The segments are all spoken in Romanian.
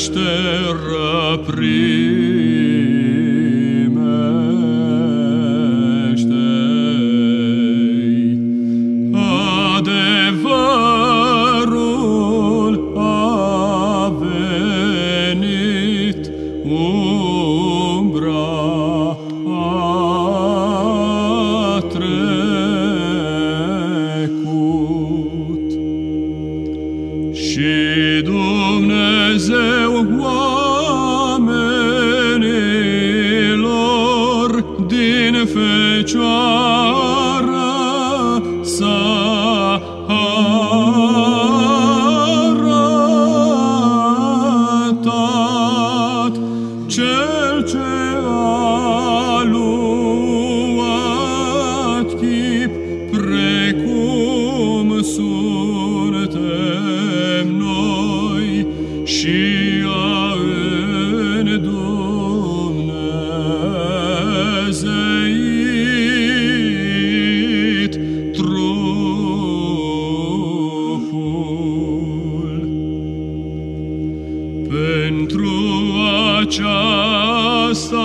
νύστερα πριν. Din Fecioara s-a arătat cel ce a Pentru aceasta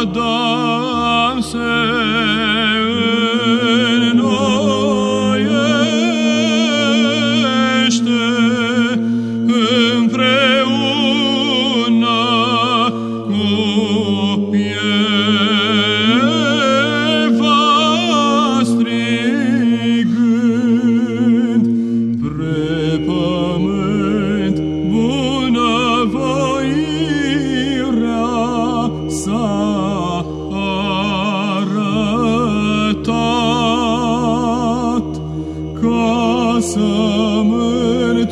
Adam se Yaşasam öl